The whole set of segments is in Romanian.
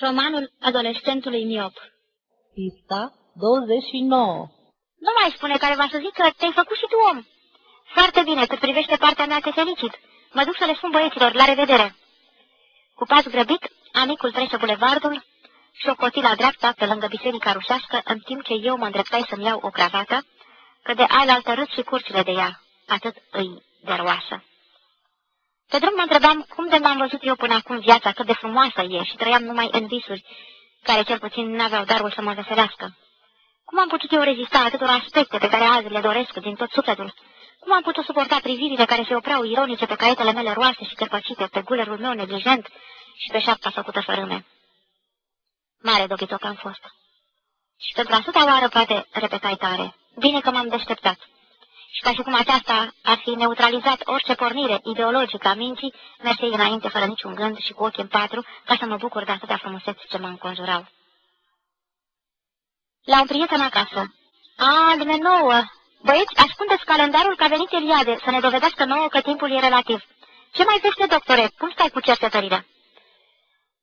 Romanul adolescentului miop Pista 29 Nu mai spune care va să zic că te-ai făcut și tu om. Foarte bine, cât privește partea mea te felicit. Mă duc să le spun băieților, la revedere. Cu pas grăbit, amicul trece bulevardul și o cotila dreapta pe lângă biserica rușească, în timp ce eu mă îndreptai să-mi iau o cravată, că de alaltă râd și curcile de ea, atât îi deroasă. Pe drum mă întrebam cum de m-am văzut eu până acum viața, cât de frumoasă e și trăiam numai în visuri, care cel puțin n-aveau darul să mă veselească. Cum am putut eu rezista atâtor aspecte pe care azi le doresc din tot sufletul? Cum am putut suporta privirile care se opreau ironice pe caietele mele roase și cărpăcite, pe gulerul meu neglijent și pe șapta făcută fărâme? Mare dobitoc am fost. Și pentru a suta oară, poate, repetai tare. Bine că m-am deșteptat și ca și cum aceasta ar fi neutralizat orice pornire ideologică a minții, mergei înainte fără niciun gând și cu ochii în patru, ca să mă bucur de atâtea frumuseți ce mă înconjurau. La un prieten acasă. A, lume nouă! Băieți, ascundeți calendarul că a venit Eliade să ne dovedească nouă că timpul e relativ. Ce mai vește, doctore? Cum stai cu cercetările?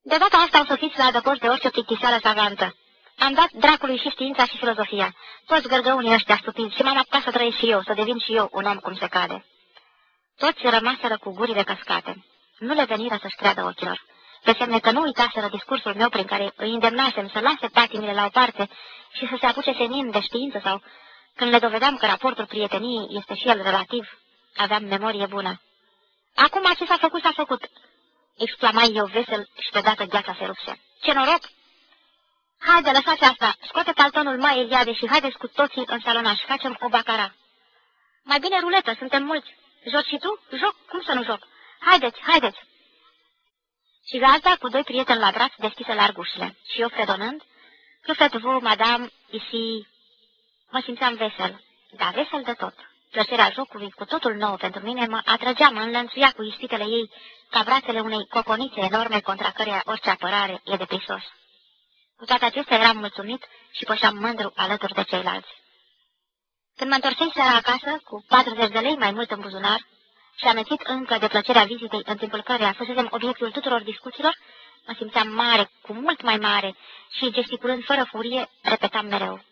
De data asta o să fiți la adăpost de orice plictiseală savantă. Am dat dracului și știința și filozofia, toți gărgăunii ăștia stupiți și m-am apucat să trăiesc și eu, să devin și eu un om cum se cade. Toți rămaseră cu gurile căscate. Nu le veniră să-și creadă ochilor. Pe semne că nu uitaseră discursul meu prin care îi îndemnasem să lase patimile la o parte și să se apuce senin de știință sau când le dovedeam că raportul prieteniei este și el relativ, aveam memorie bună. Acum ce s-a făcut, s-a făcut, exclamai eu vesel și pe dată gheața se rupse. Ce noroc! Haide, lăsați asta, scoate paltonul mai Eliade și haideți cu toții în salonaș, facem o bacara. Mai bine ruletă, suntem mulți. Joci și tu? Joc, cum să nu joc? Haideți, haideți! Și gazda, cu doi prieteni la braț, deschise largușile. Și eu, fredonând, que faites-vous, madame, ici? Mă simțeam vesel, dar vesel de tot. Plăcerea jocului, cu totul nou pentru mine, mă atrăgea, mă înlănțuia cu ispitele ei ca brațele unei coconițe enorme contra căreia orice apărare e de prisos. Cu toate acestea eram mulțumit și pășeam mândru alături de ceilalți. Când mă întorsei seara acasă, cu 40 de lei mai mult în buzunar, și amețit încă de plăcerea vizitei în timpul căreia fusesem obiectul tuturor discuțiilor, mă simțeam mare, cu mult mai mare, și gesticulând fără furie, repetam mereu.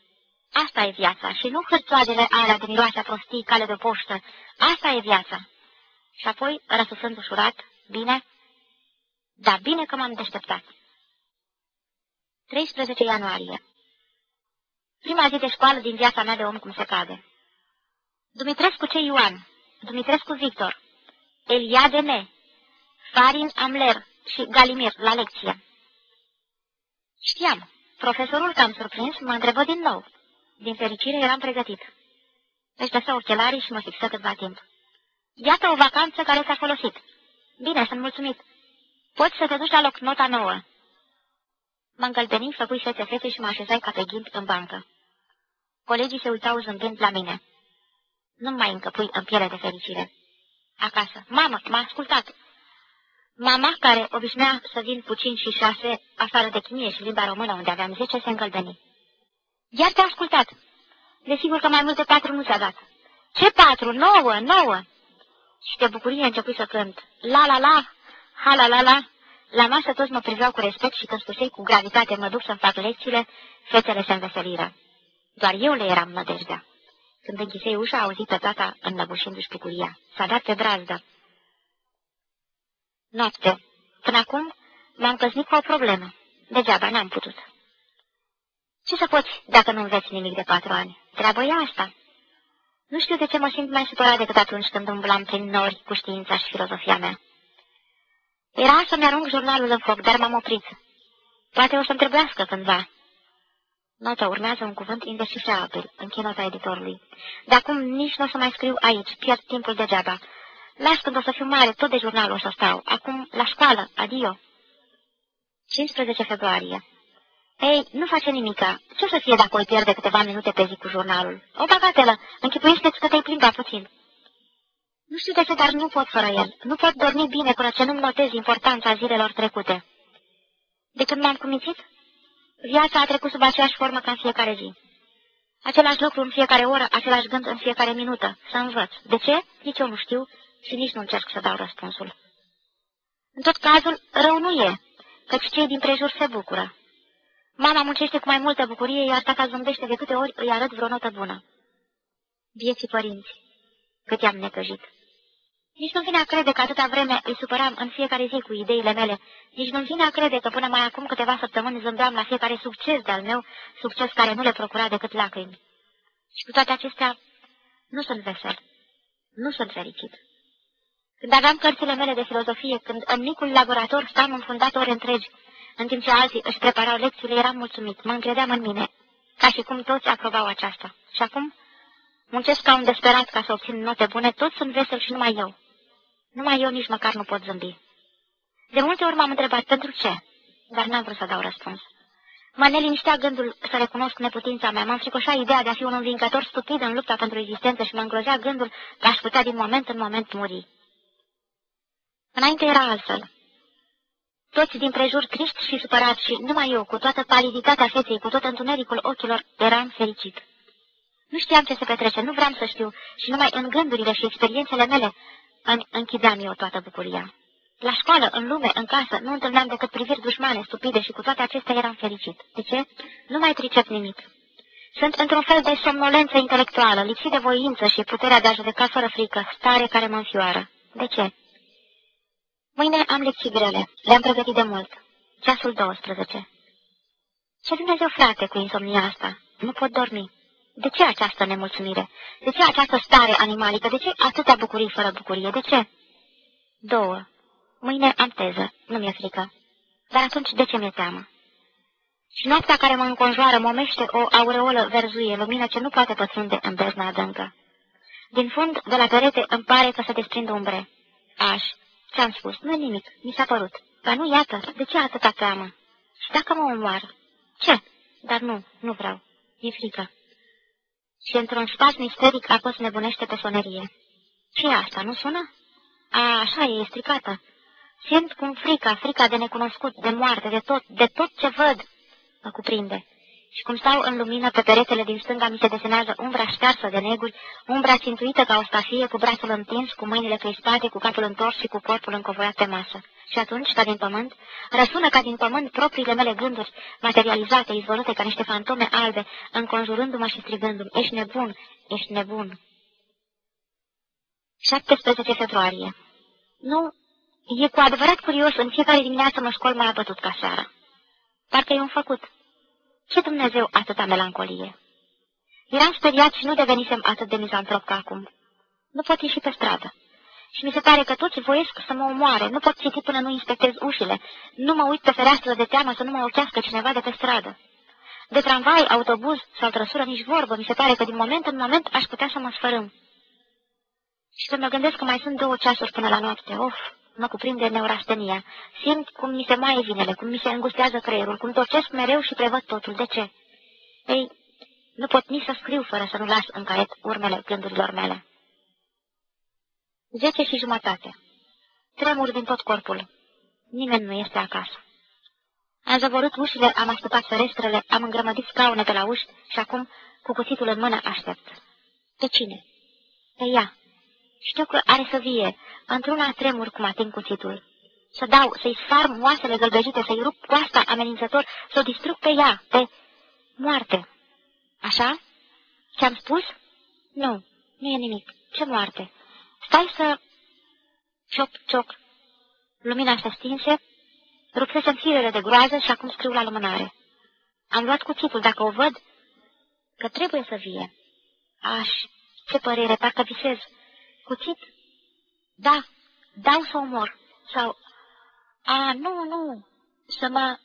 Asta e viața și nu hârțoagele alea de miroase prostii, cale de poștă. Asta e viața. Și apoi, răsuflând ușurat, bine, da bine că m-am deșteptat. 13 ianuarie Prima zi de școală din viața mea de om cum se cade. Dumitrescu ce Ioan, Dumitrescu Victor, Eliade Me, Farin Amler și Galimir la lecție. Știam. Profesorul, cam surprins, mă întrebă din nou. Din fericire eram pregătit. Își dăsă ochelarii și mă fixă câtva timp. Iată o vacanță care s-a folosit. Bine, sunt mulțumit. Poți să te duci la loc nota nouă. Mă încălpeni, făcui fețe fețe și mă așezai ca pe ghimp în bancă. Colegii se uitau zâmbind la mine. Nu mai încăpui în piele de fericire. Acasă. Mamă, m-a ascultat. Mama, care obișnuia să vin puțin și șase, afară de chimie și limba română, unde aveam zece, se încălbeni. Iar te-a ascultat. Desigur că mai multe patru nu ți-a dat. Ce patru? Nouă, nouă! Și de bucurie începui să cânt. La, la, la, ha, la, la, la. La masă toți mă priveau cu respect și când spusei cu gravitate mă duc să-mi fac lecțiile, fețele se înveseliră. Doar eu le eram nădejdea. Când închisei ușa, auzit pe tata înnăbușindu-și piculia. S-a dat pe brazdă. Noapte. Până acum m-am căznit cu o problemă. Degeaba n-am putut. Ce să poți dacă nu înveți nimic de patru ani? Treabă e asta. Nu știu de ce mă simt mai supărat decât atunci când umblam prin nori cu știința și filozofia mea. Era să-mi arunc jurnalul în foc, dar m-am oprit. Poate o să-mi trebuiască cândva. Nota urmează un cuvânt indescifrabil, închei nota editorului. De acum nici nu o să mai scriu aici, pierd timpul degeaba. Las când o să fiu mare, tot de jurnal o să stau. Acum, la școală, adio. 15 februarie Ei, nu face nimica. Ce o să fie dacă o pierde câteva minute pe zi cu jurnalul? O bagatelă, închipuiește-ți că te-ai plimbat puțin. Nu știu de ce, dar nu pot fără el. Nu pot dormi bine până ce nu-mi notez importanța zilelor trecute. De când m-am cumițit, viața a trecut sub aceeași formă ca în fiecare zi. Același lucru în fiecare oră, același gând în fiecare minută. Să învăț. De ce? Nici eu nu știu și nici nu încerc să dau răspunsul. În tot cazul, rău nu e. căci cei din prejur se bucură. Mama muncește cu mai multă bucurie, iar tata zâmbește de câte ori îi arăt vreo notă bună. Vieții părinți, cât i-am necăjit. Nici nu vine a crede că atâta vreme îi supăram în fiecare zi cu ideile mele. Nici nu vine a crede că până mai acum câteva săptămâni zâmbeam la fiecare succes de-al meu, succes care nu le procura decât lacrimi. Și cu toate acestea, nu sunt vesel. Nu sunt fericit. Când aveam cărțile mele de filozofie, când în micul laborator stam înfundat ore întregi, în timp ce alții își preparau lecțiile, eram mulțumit, mă încredeam în mine, ca și cum toți aprobau aceasta. Și acum muncesc ca un desperat ca să obțin note bune, toți sunt veseli și numai eu. Numai eu nici măcar nu pot zâmbi. De multe ori m-am întrebat pentru ce, dar n-am vrut să dau răspuns. Mă neliniștea gândul să recunosc neputința mea, mă înfricoșa ideea de a fi un învingător stupid în lupta pentru existență și mă îngrozea gândul că aș putea din moment în moment muri. Înainte era altfel. Toți din prejur triști și supărați și numai eu, cu toată paliditatea feței, cu tot întunericul ochilor, eram fericit. Nu știam ce se petrece, nu vreau să știu și numai în gândurile și experiențele mele îmi închideam eu toată bucuria. La școală, în lume, în casă, nu întâlneam decât priviri dușmane, stupide și cu toate acestea eram fericit. De ce? Nu mai tricep nimic. Sunt într-un fel de somnolență intelectuală, lipsit de voință și puterea de a judeca fără frică, stare care mă înfioară. De ce? Mâine am lecții grele. Le-am pregătit de mult. Ceasul 12. Ce Dumnezeu, frate, cu insomnia asta? Nu pot dormi. De ce această nemulțumire? De ce această stare animalică? De ce atâtea bucurii fără bucurie? De ce? Două. Mâine am teză. Nu mi-e frică. Dar atunci de ce mi-e teamă? Și noaptea care mă înconjoară momește o aureolă verzuie, lumină ce nu poate pătrunde în bezna adâncă. Din fund, de la perete, îmi pare că se desprind umbre. Aș. Ți-am spus, nu nimic, mi s-a părut. Dar nu, iată, de ce atâta teamă? Și dacă mă omoară? Ce? Dar nu, nu vreau. E frică. Și într-un spasm isteric apăs nebunește pe sonerie. ce asta, nu sună? A, așa e, e stricată. Simt cum frica, frica de necunoscut, de moarte, de tot, de tot ce văd, mă cuprinde. Și cum stau în lumină, pe peretele din stânga mi se desenează umbra ștearsă de neguri, umbra țintuită ca o stafie, cu brațul întins, cu mâinile pe spate, cu capul întors și cu corpul încovoiat pe masă. Și atunci, ca din pământ, răsună ca din pământ propriile mele gânduri, materializate, izvorute ca niște fantome albe, înconjurându-mă și strigându-mi, ești nebun, ești nebun. 17 februarie Nu, e cu adevărat curios, în fiecare dimineață mă scol mai abătut ca seara. Parcă e un făcut. Ce Dumnezeu atâta melancolie? Eram speriat și nu devenisem atât de mizantrop ca acum. Nu pot ieși pe stradă. Și mi se pare că toți voiesc să mă omoare. Nu pot citi până nu inspectez ușile. Nu mă uit pe fereastră de teamă să nu mă ochească cineva de pe stradă. De tramvai, autobuz sau trăsură nici vorbă. Mi se pare că din moment în moment aș putea să mă sfărâm. Și când mă gândesc că mai sunt două ceasuri până la noapte, of, mă cuprinde neurastenia. Simt cum mi se mai vinele, cum mi se îngustează creierul, cum torcesc mereu și prevăd totul. De ce? Ei, nu pot nici să scriu fără să nu las în caiet urmele gândurilor mele. Zece și jumătate. Tremur din tot corpul. Nimeni nu este acasă. Am zăvorât ușile, am astupat ferestrele, am îngrămădit scaune pe la uși și acum, cu cuțitul în mână, aștept. Pe cine? Pe ea. Știu că are să vie. Într-una tremur cum ating cuțitul. Să dau, să-i sfarm oasele gălbejite, să-i rup coasta amenințător, să o distrug pe ea, pe moarte. Așa? Ce-am spus? Nu, nu e nimic. Ce moarte? Stai să... Cioc, cioc. Lumina se stinse, rupsesem firele de groază și acum scriu la lumânare. Am luat cuțitul, dacă o văd, că trebuie să vie. Aș, ce părere, parcă visez. Cuțit? Da, dau să omor. Sau... A, nu, nu, să mă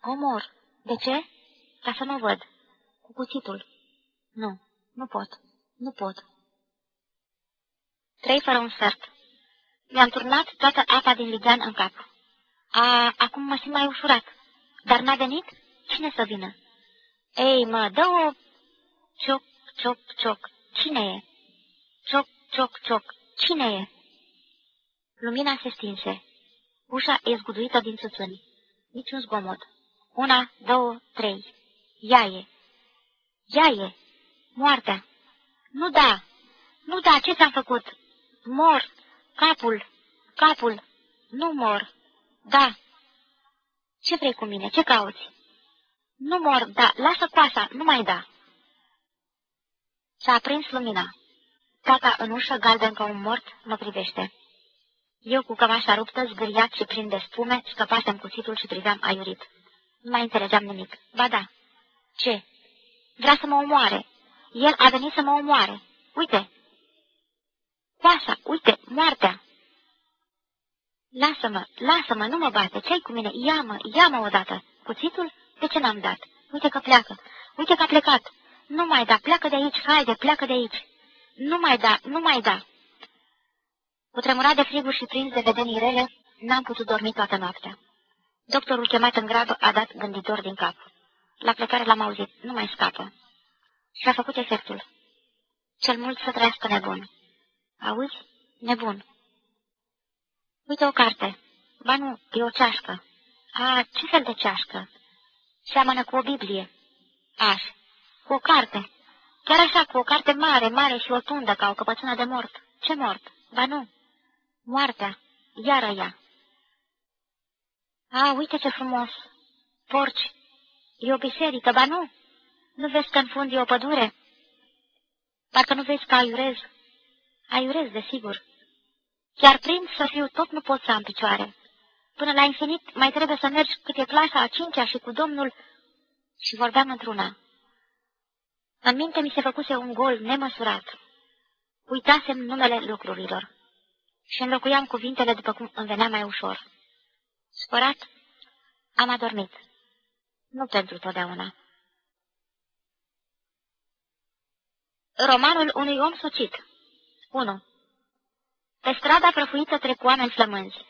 omor. De ce? Ca să nu văd. Cu cuțitul. Nu, nu pot, nu pot. Trei fără un sfert. Mi-am turnat toată apa din ligian în cap. A, acum mă simt mai ușurat. Dar n-a venit? Cine să vină? Ei, mă, dă o... Cioc, cioc, cioc. Cine e? Cioc, cioc, cioc. Cine e? Lumina se stinse. Ușa e zguduită din țuțuni. Niciun zgomot. Una, două, trei. Ea e. Ea e. Moartea. Nu da. Nu da, ce ți-am făcut? Mor. Capul. Capul. Nu mor. Da. Ce vrei cu mine? Ce cauți? Nu mor, da, lasă coasa, nu mai da. S-a aprins lumina. Tata în ușă, galben ca un mort, mă privește. Eu cu cămașa ruptă, zgâriat și plin de spume, scăpasem cuțitul și priveam aiurit. Nu mai înțelegeam nimic. Ba da. Ce? Vrea să mă omoare. El a venit să mă omoare. Uite! Coasa, uite, moartea! Lasă-mă, lasă-mă, nu mă bate, ce-ai cu mine? Ia-mă, ia-mă odată. Cuțitul? De ce n-am dat? Uite că pleacă, uite că a plecat. Nu mai da, pleacă de aici, haide, pleacă de aici. Nu mai da, nu mai da. Cu tremurat de friguri și prins de vedenii rele, n-am putut dormi toată noaptea. Doctorul chemat în grabă a dat gânditor din cap. La plecare l-am auzit, nu mai scapă. Și a făcut efectul. Cel mult să trăiască nebun. Auzi? Nebun. Uite o carte. Ba nu, e o ceașcă. A, ce fel de ceașcă? Seamănă cu o Biblie. Aș. Cu o carte. Chiar așa, cu o carte mare, mare și rotundă, ca o căpățână de mort. Ce mort? Ba nu. Moartea. Iară ea. A, uite ce frumos. Porci. E o biserică, ba nu? Nu vezi că în fund e o pădure? Parcă nu vezi că aiurez. Aiurez, desigur. Chiar prind să fiu, tot nu pot să am picioare. Până la infinit mai trebuie să mergi cât e clasa a cincea și cu domnul... Și vorbeam într-una. În minte mi se făcuse un gol nemăsurat. Uitasem numele lucrurilor și înlocuiam cuvintele după cum îmi venea mai ușor. Spărat, am adormit. Nu pentru totdeauna. Romanul unui om sucit 1. Pe strada prăfuită trec oameni flămânzi.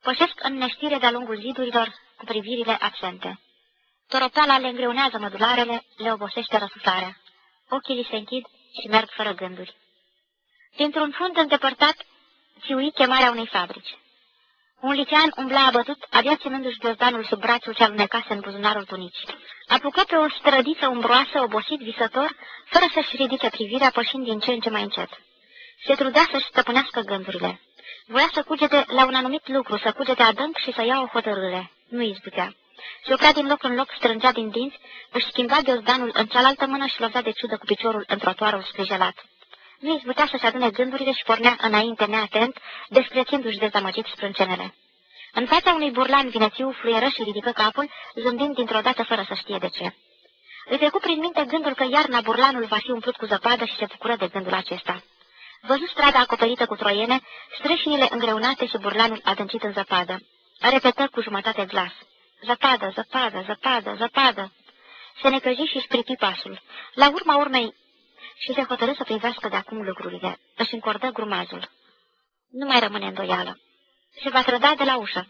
Pășesc în neștire de-a lungul zidurilor cu privirile absente. Toropala le îngreunează mădularele, le obosește răsuflarea. Ochii li se închid și merg fără gânduri. Dintr-un fund îndepărtat, țiui chemarea unei fabrici. Un licean umbla abătut, abia ținându-și ghiozdanul sub brațul ce alunecase în buzunarul tunicii. Apucă pe o strădiță umbroasă, obosit, visător, fără să-și ridice privirea, pășind din ce în ce mai încet. Se trudea să-și stăpânească gândurile. Voia să cugete la un anumit lucru, să cugete adânc și să ia o hotărâre. Nu izbutea. Se oprea din loc în loc, strângea din dinți, își schimba ghiozdanul în cealaltă mână și lovea de ciudă cu piciorul în trotuarul sprijelat. Nu izbutea să-și adune gândurile și pornea înainte neatent, desprețindu-și dezamăgit sprâncenele. În fața unui burlan vinețiu fluieră și ridică capul, zâmbind dintr-o dată fără să știe de ce. Îi trecu prin minte gândul că iarna burlanul va fi umplut cu zăpadă și se bucură de gândul acesta. Văzut strada acoperită cu troiene, streșinile îngreunate și burlanul adâncit în zăpadă. Repetă cu jumătate glas. Zăpadă, zăpadă, zăpadă, zăpadă. Se necăji și spripi pasul. La urma urmei și se hotărâ să privească de acum lucrurile. Își încordă grumazul. Nu mai rămâne îndoială. Se va trăda de la ușă.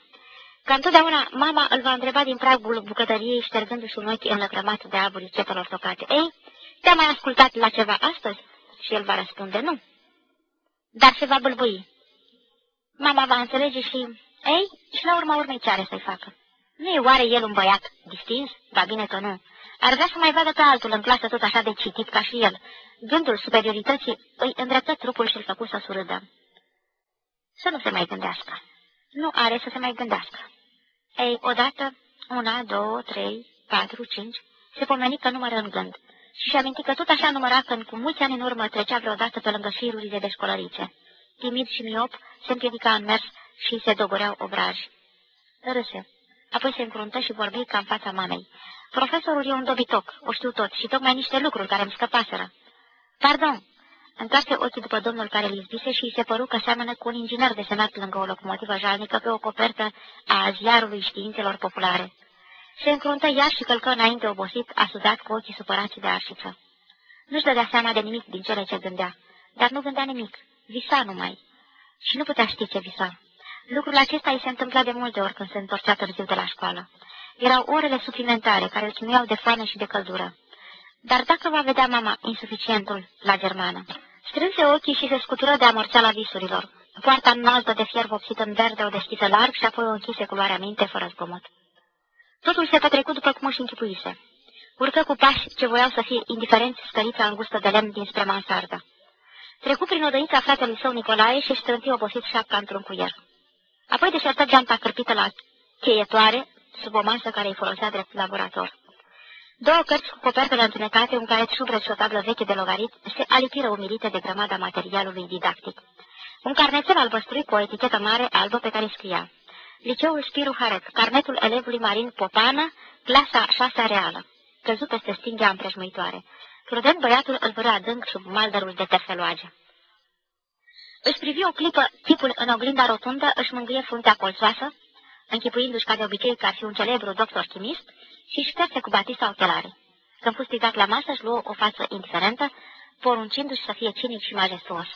Ca întotdeauna, mama îl va întreba din pragul bucătăriei, ștergându-și un ochi înlăcrămat de aburii cetelor tocate. Ei, te-a mai ascultat la ceva astăzi? Și el va răspunde nu. Dar se va bâlbâi. Mama va înțelege și... Ei, și la urma urmei ce are să-i facă? Nu e oare el un băiat distins? Ba bine că nu. Ar vrea să mai vadă pe altul în clasă tot așa de citit ca și el. Gândul superiorității îi îndreptă trupul și îl făcu să surâdă. Să nu se mai gândească. Nu are să se mai gândească. Ei, odată, una, două, trei, patru, cinci, se pomeni că numără în gând și-și aminti că tot așa număra când cu mulți ani în urmă trecea vreodată pe lângă firurile de școlărițe. Timid și miop, se împiedica în mers și se dogoreau obraji. Râse. Apoi se încruntă și vorbi ca în fața mamei. Profesorul e un dobitoc, o știu tot, și tocmai niște lucruri care îmi scăpaseră. Pardon, întoarse ochii după domnul care îl izbise și îi se păru că seamănă cu un inginer desenat lângă o locomotivă jalnică pe o copertă a ziarului științelor populare. Se încruntă iar și călcă înainte obosit, asudat cu ochii supărați de arșiță. Nu-și dădea seama de nimic din cele ce gândea, dar nu gândea nimic, visa numai. Și nu putea ști ce visa. Lucrul acesta îi se întâmpla de multe ori când se întorcea târziu de la școală. Erau orele suplimentare care îl chinuiau de foame și de căldură. Dar dacă va vedea mama insuficientul la germană? Strânse ochii și se scutură de amorțeala visurilor. Poarta înaltă de fier vopsit în verde o deschisă larg și apoi o închise cu luarea minte fără zgomot. Totul se petrecut după cum își închipuise. Urcă cu pași ce voiau să fie indiferenți scărița îngustă de lemn dinspre mansardă. Trecu prin odăița fratelui său Nicolae și strânti obosit șapca într-un cuier. Apoi deșertă geanta cârpită la cheietoare, sub o masă care îi folosea drept laborator. Două cărți cu copertele întunecate, un caiet șubret și o tablă veche de logarit, se alipiră umilite de grămada materialului didactic. Un carnețel albăstrui cu o etichetă mare albă pe care scria Liceul Spiru Haret, carnetul elevului Marin Popană, clasa șasea reală. Căzut peste stinghea împrejmuitoare. Prudent băiatul îl vâră adânc sub maldărul de terfeloage. Își privi o clipă tipul în oglinda rotundă, își mângâie fruntea colțoasă, închipuindu-și ca de obicei că ar fi un celebru doctor chimist, și șterse cu batista ochelare. Când fost strigat la masă, își luă o față indiferentă, poruncindu-și să fie cinic și majestuos.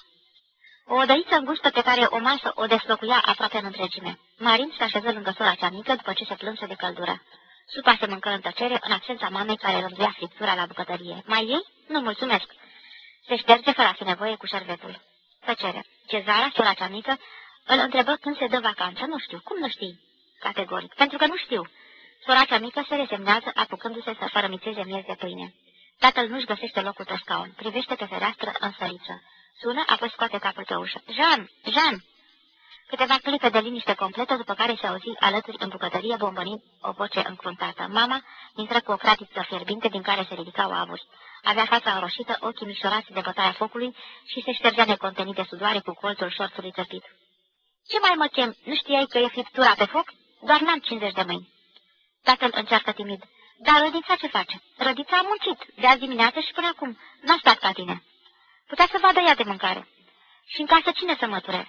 O odăiță îngustă pe care o masă o deslocuia aproape în întregime. Marin se așeză lângă sora cea mică după ce se plânse de căldură. Supa se mâncă în tăcere, în absența mamei care rânduia friptura la bucătărie. Mai ei? Nu mulțumesc. Se șterge fără a fi nevoie cu șervetul. Tăcere. Cezara, sora cea mică, îl întrebă când se dă vacanță. Nu știu. Cum nu știi? Categoric. Pentru că nu știu. Sora cea mică se resemnează, apucându-se să fărămițeze miez de pâine. Tatăl nu-și găsește locul pe scaun. Privește pe fereastră în săriță. Sună, apoi scoate capul pe ușă. Jean! Jean! Câteva clipe de liniște completă, după care se auzi alături în bucătărie bombănind o voce încruntată. Mama intră cu o cratiță fierbinte din care se ridicau avuri. Avea fața roșită, ochii mișorați de bătaia focului și se ștergea necontenit de sudoare cu colțul șorțului țăpit. Ce mai mă chem? Nu știai că e friptura pe foc? Doar n-am 50 de mâini. Tatăl încearcă timid. Dar Rădița ce face? Rădița a muncit, de azi dimineață și până acum. N-a stat ca tine. Putea să vadă ea de mâncare. Și în casă cine să măture?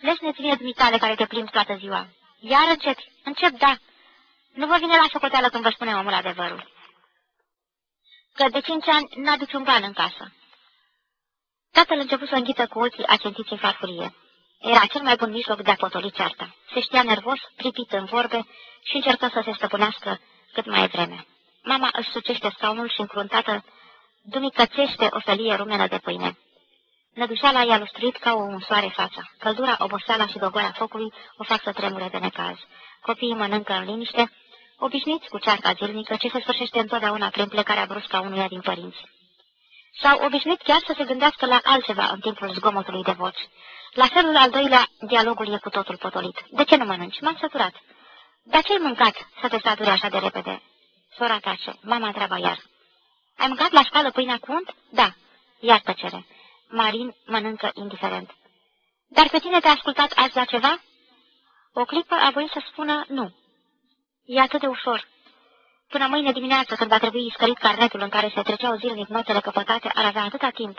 Leșnețile dumitale care te plimbi toată ziua. Iar începi. Încep, da. Nu vă vine la socoteală când vă spune omul adevărul. Că de cinci ani n-aduci un ban în casă. Tatăl început să înghită cu ochii acentiții farfurie. Era cel mai bun mijloc de a potoli cearta. Se știa nervos, pripit în vorbe și încercă să se stăpânească cât mai vreme. Mama își sucește scaunul și încruntată dumicățește o felie rumenă de pâine. Nădușala i-a lustruit ca o unsoare fața. Căldura, oboseala și dogoarea focului o fac să tremure de necaz. Copiii mănâncă în liniște, obișnuiți cu cearta zilnică ce se sfârșește întotdeauna prin plecarea bruscă a unuia din părinți. S-au obișnuit chiar să se gândească la altceva în timpul zgomotului de voci. La felul al doilea, dialogul e cu totul potolit. De ce nu mănânci? M-am săturat. Dar ce-ai mâncat să te saturi așa de repede? Sora tace. Mama întreabă iar. Ai mâncat la școală pâinea cu unt? Da. Iar tăcere. Marin mănâncă indiferent. Dar pe tine te-a ascultat azi la ceva? O clipă a voit să spună nu. E atât de ușor. Până mâine dimineață, când va trebui scărit carnetul în care se treceau zilnic notele căpătate, ar avea atâta timp.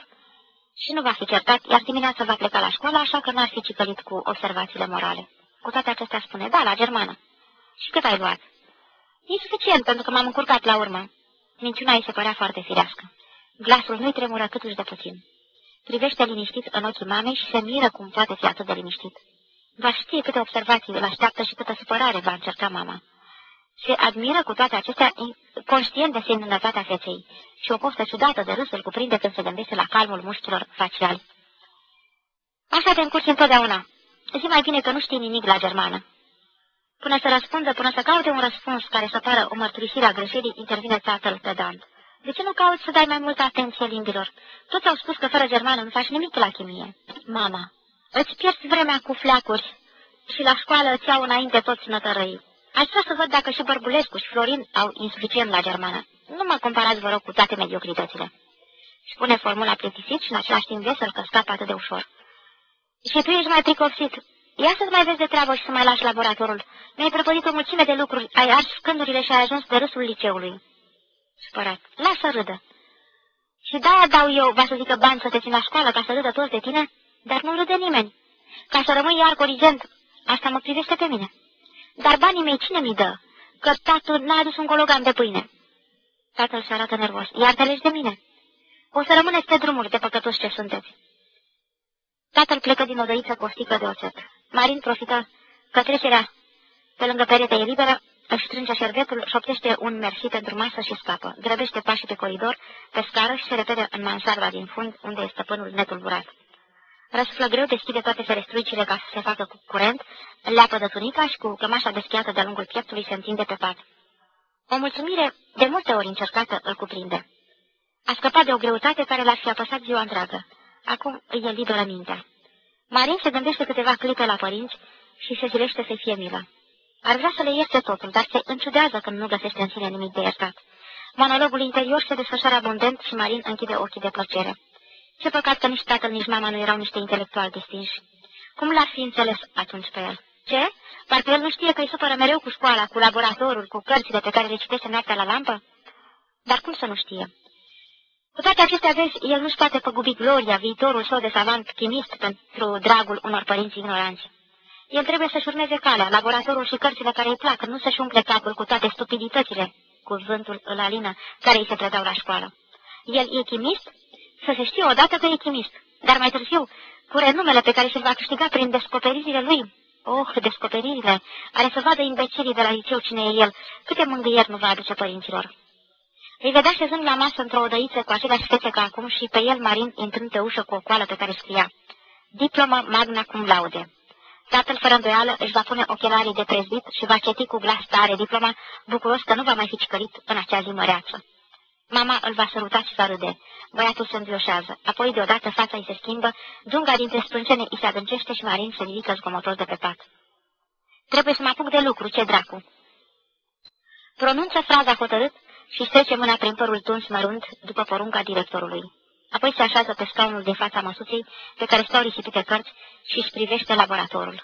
Și nu va fi certat, iar dimineața va pleca la școală, așa că n-ar fi cicălit cu observațiile morale. Cu toate acestea spune, da, la germană. Și cât ai luat? E suficient, pentru că m-am încurcat la urmă. Minciuna îi se părea foarte firească. Glasul nu-i tremură câtuși de puțin. Privește liniștit în ochii mamei și se miră cum poate fi atât de liniștit. Va știe câte observații îl așteaptă și câtă supărare va încerca mama. Se admiră cu toate acestea conștient de semnătatea feței și o poftă ciudată de râs îl cuprinde când se gândește la calmul mușchilor faciali. Așa te încurci întotdeauna. Zi mai bine că nu știi nimic la germană. Până să răspundă, până să caute un răspuns care să pară o mărturisire a greșelii, intervine tatăl pedant. De ce nu cauți să dai mai multă atenție limbilor? Toți au spus că fără germană nu faci nimic la chimie. Mama, îți pierzi vremea cu fleacuri și la școală îți iau înainte toți nătărăii. Aș vrea să văd dacă și Bărbulescu și Florin au insuficient la germană. Nu mă comparați, vă rog, cu toate mediocritățile. Spune formula plictisit și în același timp vesel că scapă atât de ușor. Și tu ești mai pricopsit. Ia să-ți mai vezi de treabă și să mai lași laboratorul. Mi-ai prăpădit o mulțime de lucruri, ai ars scândurile și ai ajuns de râsul liceului. Supărat. Lasă râdă. Și da, dau eu, va să zică bani să te țin la școală ca să râdă toți de tine, dar nu râde nimeni. Ca să rămâi iar corigent, asta mă privește pe mine. Dar banii mei cine mi dă? Că tatăl n-a adus un gologan de pâine. Tatăl se arată nervos. Iar te de mine. O să rămâneți pe drumuri de păcătoși ce sunteți. Tatăl plecă din odăiță cu o sticlă de oțet. Marin profită că trecerea pe lângă perete e liberă, își strânge șervetul, șoptește un mersi pentru masă și scapă. Grăbește pașii pe coridor, pe scară și se repede în mansarda din fund, unde e stăpânul netulburat. Răsuflă greu, deschide toate ferestruicile ca să se facă cu curent, leapă de tunica și cu cămașa deschiată de-a lungul pieptului se întinde pe pat. O mulțumire de multe ori încercată îl cuprinde. A scăpat de o greutate care l-ar fi apăsat ziua întreagă. Acum îi e liberă mintea. Marin se gândește câteva clipe la părinți și se zilește să-i fie milă. Ar vrea să le ierte totul, dar se înciudează când nu găsește în sine nimic de iertat. Monologul interior se desfășoară abundent și Marin închide ochii de plăcere. Ce păcat că nici tatăl, nici mama nu erau niște intelectuali distinși. Cum l-ar fi înțeles atunci pe el? Ce? Parcă el nu știe că îi supără mereu cu școala, cu laboratorul, cu cărțile pe care le citește noaptea la lampă? Dar cum să nu știe? Cu toate acestea, vezi, el nu-și poate păgubi gloria, viitorul său de savant chimist pentru dragul unor părinți ignoranți. El trebuie să-și urmeze calea, laboratorul și cărțile care îi plac, nu să-și umple capul cu toate stupiditățile, cuvântul îl alină, care îi se predau la școală. El e chimist? Să se știe odată că e chimist, dar mai târziu, cu renumele pe care și-l va câștiga prin descoperirile lui. Oh, descoperirile! Are să vadă imbecilii de la liceu cine e el, câte mângâieri nu va aduce părinților. Îi vedea șezând la masă într-o odăiță cu aceleași fețe ca acum și pe el Marin intrând pe ușă cu o coală pe care scria Diploma magna cum laude. Tatăl, fără îndoială, își va pune ochelarii de prezbit și va ceti cu glas tare diploma, bucuros că nu va mai fi cicărit în acea zi măreață. Mama îl va săruta și va râde. Băiatul se învioșează. Apoi, deodată, fața îi se schimbă, dunga dintre sprâncene îi se adâncește și Marin se ridică zgomotos de pe pat. Trebuie să mă apuc de lucru, ce dracu! Pronunță fraza hotărât și trece mâna prin părul tuns mărunt după porunca directorului. Apoi se așează pe scaunul din fața măsuței, pe care stau risipite cărți, și își privește laboratorul.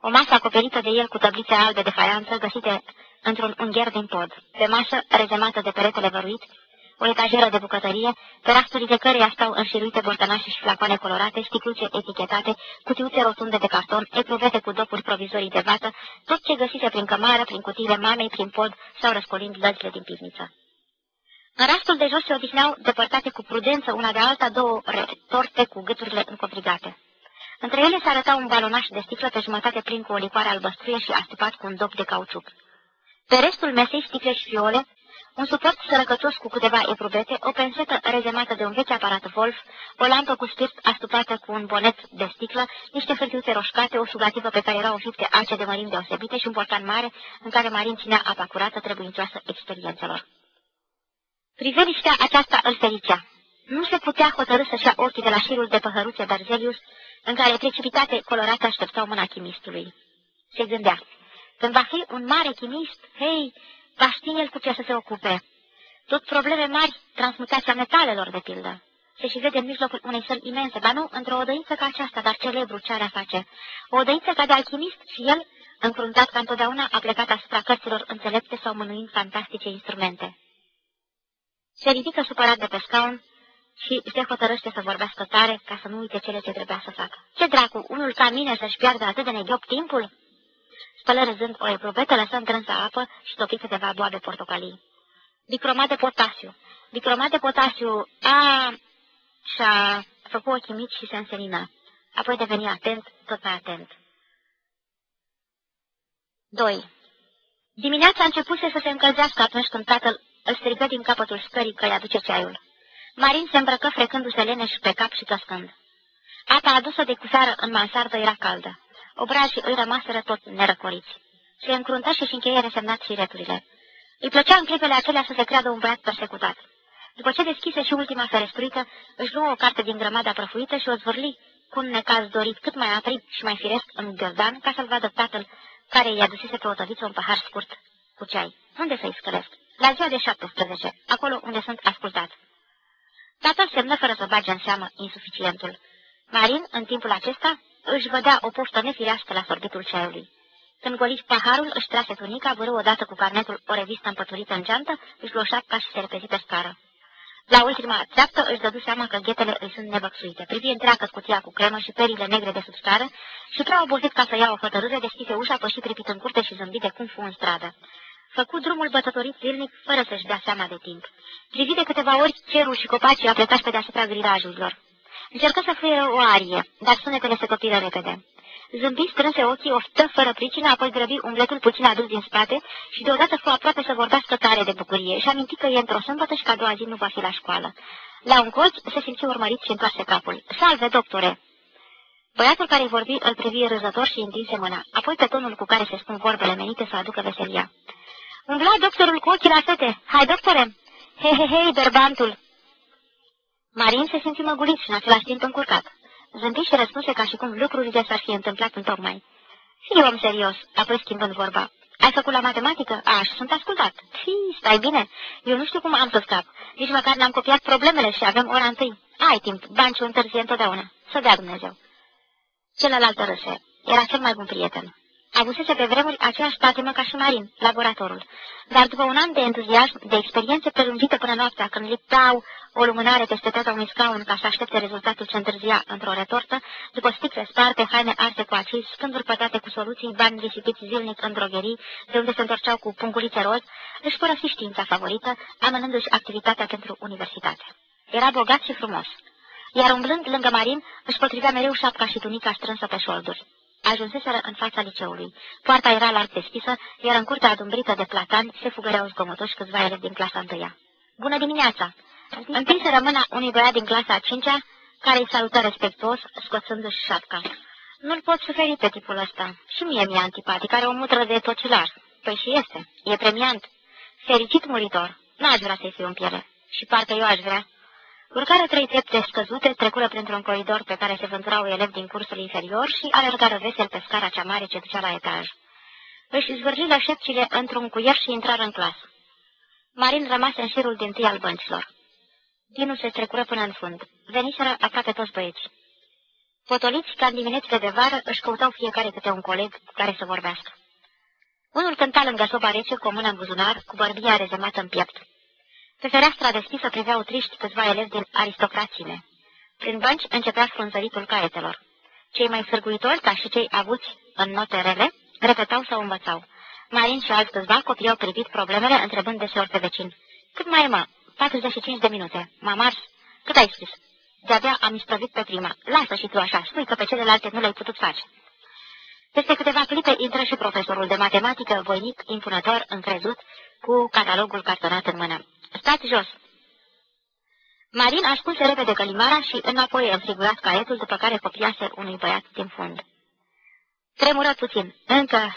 O masă acoperită de el cu tăblițe albe de faianță, găsite într-un ungher din pod. Pe masă, rezemată de peretele văruit, o etajeră de bucătărie, pe rasturile căreia stau înșiruite bortănașe și flacoane colorate, sticluțe etichetate, cutiuțe rotunde de carton, epruvete cu dopuri provizorii de vată, tot ce găsise prin cămară, prin cutiile mamei, prin pod sau răscolind lăzile din pivniță. În rastul de jos se odihneau, depărtate cu prudență una de alta, două retorte cu gâturile încoprigate. Între ele se arăta un balonaș de sticlă pe jumătate plin cu o licoare albăstruie și astipat cu un dop de cauciuc. Pe restul mesei, sticle și fiole, un suport sărăcăcios cu câteva eprubete, o pensetă rezemată de un vechi aparat Wolf, o lampă cu spirit astupată cu un bonet de sticlă, niște hârtiuțe roșcate, o sugativă pe care erau înfipte ace de mărimi deosebite și un portan mare în care Marin ținea apa curată trebuincioasă experiențelor. Priveliștea aceasta îl fericea. Nu se putea hotărâ să-și ia ochii de la șirul de păhăruțe Berzelius, în care precipitate colorate așteptau mâna chimistului. Se gândea, când va fi un mare chimist, hei, va ști el cu ce să se ocupe. Tot probleme mari, transmutația metalelor, de pildă. Se și vede în mijlocul unei săli imense, dar nu într-o odăiță ca aceasta, dar celebru ce are a face. O odăiță ca de alchimist și el, încruntat ca întotdeauna, a plecat asupra cărților înțelepte sau mânuind fantastice instrumente. Se ridică supărat de pe scaun și se hotărăște să vorbească tare ca să nu uite cele ce trebuia să facă. Ce dracu, unul ca mine să-și piardă atât de neghiob timpul? Spălă râzând o eprobetă, lăsă întrânsă apă și topi câteva boabe portocalii. Bicromat de potasiu. Bicromat de potasiu. A, și-a făcut ochii mici și se însenină. Apoi deveni atent, tot mai atent. 2. Dimineața a început să se încălzească atunci când tatăl îl strigă din capătul scării că îi aduce ceaiul. Marin se îmbrăcă frecându-se leneș pe cap și căscând. Apa adusă de cuseară în mansardă era caldă. Obrajii îi rămaseră tot nerăcoriți. Se încruntă și-și încheie resemnat returile. Îi plăcea în clipele acelea să se creadă un băiat persecutat. După ce deschise și ultima ferestruită, își luă o carte din grămada prăfuită și o zvârli cu un necaz dorit cât mai aprig și mai firesc în găzdan ca să-l vadă tatăl care i-a dusise pe o tăviță un pahar scurt cu ceai. Unde să-i scălesc? La ziua de 17, acolo unde sunt ascultat. Tatăl semnă fără să bage în seamă insuficientul. Marin, în timpul acesta, își vădea o poftă nefirească la sorbitul ceaiului. Când goliți paharul, își trase tunica, vârâ odată cu carnetul o revistă împăturită în geantă, își luă șapca și se repezi pe scară. La ultima țeaptă își dădu seama că ghetele îi sunt nevăxuite. Privi întreagă cutia cu cremă și perile negre de sub scară și prea obosit ca să ia o hotărâre, deschise ușa, păși pripit în curte și zâmbit de cum fu în stradă. Făcu drumul bătătorit zilnic, fără să-și dea seama de timp. Privi de câteva ori cerul și copacii apletași pe deasupra grirajurilor. Încercă să fie o arie, dar sunetele se copiră repede. Zâmbi, strânse ochii, oftă fără pricină, apoi grăbi umbletul puțin adus din spate și deodată fu aproape să vorbească tare de bucurie și aminti că e într-o sâmbătă și că a doua zi nu va fi la școală. La un colț se simți urmărit și întoarse capul. Salve, doctore! Băiatul care vorbi îl privi râzător și întinse mâna, apoi pe tonul cu care se spun vorbele menite să aducă veselia. Umbla doctorul cu ochii la fete. Hai, doctore! He, he, he, berbantul! Marin se simți măgulit și în același timp încurcat. Zâmbi și răspunse ca și cum lucrurile s-ar fi întâmplat în tocmai. Fii om serios, apoi schimbând vorba. Ai făcut la matematică? A, și sunt ascultat. Fii, stai bine. Eu nu știu cum am să scap. Nici măcar n-am copiat problemele și avem ora întâi. Ai timp, banciul întârzie întotdeauna. Să dea Dumnezeu. Celălalt râse. Era cel mai bun prieten. Avusese pe vremuri aceeași patimă ca și Marin, laboratorul. Dar după un an de entuziasm, de experiențe prelungite până noaptea, când liptau o lumânare peste tata unui scaun ca să aștepte rezultatul ce întârzia într-o retortă, după sticle sparte, haine arse cu aciz, scânduri pătate cu soluții, bani risipiți zilnic în drogherii, de unde se întorceau cu pungulițe roz, își părăsi știința favorită, amânându-și activitatea pentru universitate. Era bogat și frumos, iar umblând lângă Marin, își potrivea mereu șapca și tunica strânsă pe șolduri. Ajunseseră în fața liceului. Poarta era larg deschisă, iar în curtea adumbrită de platani se fugăreau zgomotoși câțiva elevi din clasa întâia. Bună dimineața! Întinseră mâna unui băiat din clasa a cincea, care îi salută respectuos, scoțându-și șapca. Nu-l pot suferi pe tipul ăsta. Și mie mi-e antipatic, are o mutră de tocilar. Păi și este. E premiant. Fericit muritor. N-aș vrea să-i fiu în piele. Și parcă eu aș vrea. Urcară trei trepte scăzute, trecură printr-un coridor pe care se vânturau elevi din cursul inferior și alergară vesel pe scara cea mare ce ducea la etaj. Își zvârjilă șepcile într-un cuier și intrară în clasă. Marin rămase în șirul din tâi al băncilor. Dinu se trecură până în fund. Veniseră aproape toți băieții. Potoliți, ca în diminețile de vară, își căutau fiecare câte un coleg cu care să vorbească. Unul cânta lângă soba rece cu o mână în buzunar, cu bărbia rezemată în piept. Pe fereastra deschisă priveau triști câțiva elevi din aristocrațime. Prin bănci începea frunzăritul caietelor. Cei mai sârguitori, ca și cei avuți în note rele, repetau sau învățau. Marin și alți câțiva copiii privit problemele, întrebând deseori pe vecini. Cât mai e, mă? 45 de minute. M-am ars? Cât ai scris? De-abia am isprăvit pe prima. Lasă și tu așa, spui că pe celelalte nu le-ai putut face. Peste câteva clipe intră și profesorul de matematică, voinic, impunător, încrezut, cu catalogul cartonat în mână. Stați jos! Marin ascunse repede călimara și înapoi înfrigurat caietul, după care copiase unui băiat din fund. Tremură puțin. Încă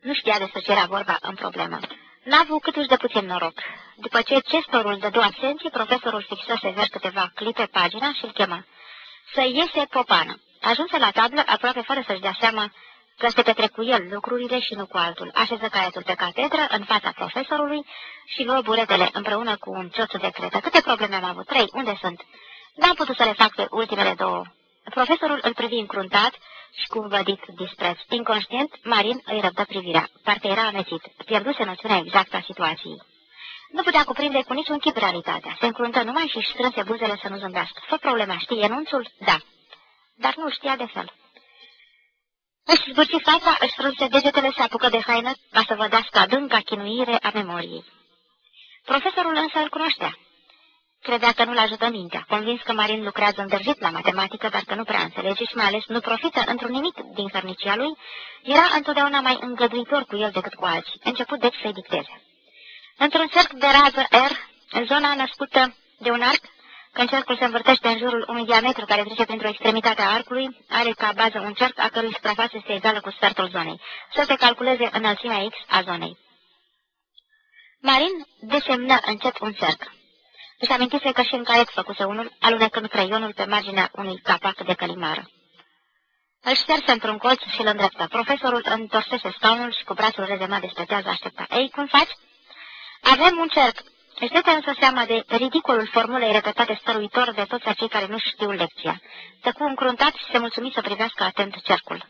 nu știa despre ce era vorba în problemă. N-a avut câtuși de puțin noroc. După ce cestorul de două absenții, profesorul fixă sever câteva clipe pagina și îl chema. Să iese popană. Ajunse la tablă, aproape fără să-și dea seama că se petrec cu el lucrurile și nu cu altul. Așeză caietul pe catedră, în fața profesorului și luă buretele împreună cu un cioțu de cretă. Câte probleme am avut? Trei. Unde sunt? N-am putut să le fac pe ultimele două. Profesorul îl privi încruntat și cu vădit dispreț. Inconștient, Marin îi răbdă privirea. Parcă era amețit. Pierduse noțiunea exactă a situației. Nu putea cuprinde cu niciun chip realitatea. Se încruntă numai și strânse buzele să nu zâmbească. Fă problema, știi enunțul? Da. Dar nu știa de fel. Își zbârci fața, își strânse degetele, se apucă de haină ca să vădească adânca chinuire a memoriei. Profesorul însă îl cunoștea. Credea că nu-l ajută mintea, convins că Marin lucrează îndrăjit la matematică, dar că nu prea înțelege și mai ales nu profită într-un nimic din hărnicia lui, era întotdeauna mai îngăduitor cu el decât cu alții. Început deci să-i dicteze. Într-un cerc de rază R, în zona născută de un arc, când cercul se învârtește în jurul unui diametru care trece printr-o extremitate a arcului, are ca bază un cerc a cărui suprafață este egală cu sfertul zonei. Să se calculeze înălțimea X a zonei. Marin desemnă încet un cerc. Își amintise că și în caiet făcuse unul, alunecând creionul pe marginea unui capac de călimară. Îl șterse într-un colț și îl îndreptă. Profesorul întorsese scaunul și cu brațul rezemat despre tează aștepta. Ei, cum faci? Avem un cerc, își dătea însă seama de ridicolul formulei repetate stăruitor de toți acei care nu știu lecția. Tăcu încruntat și se mulțumi să privească atent cercul.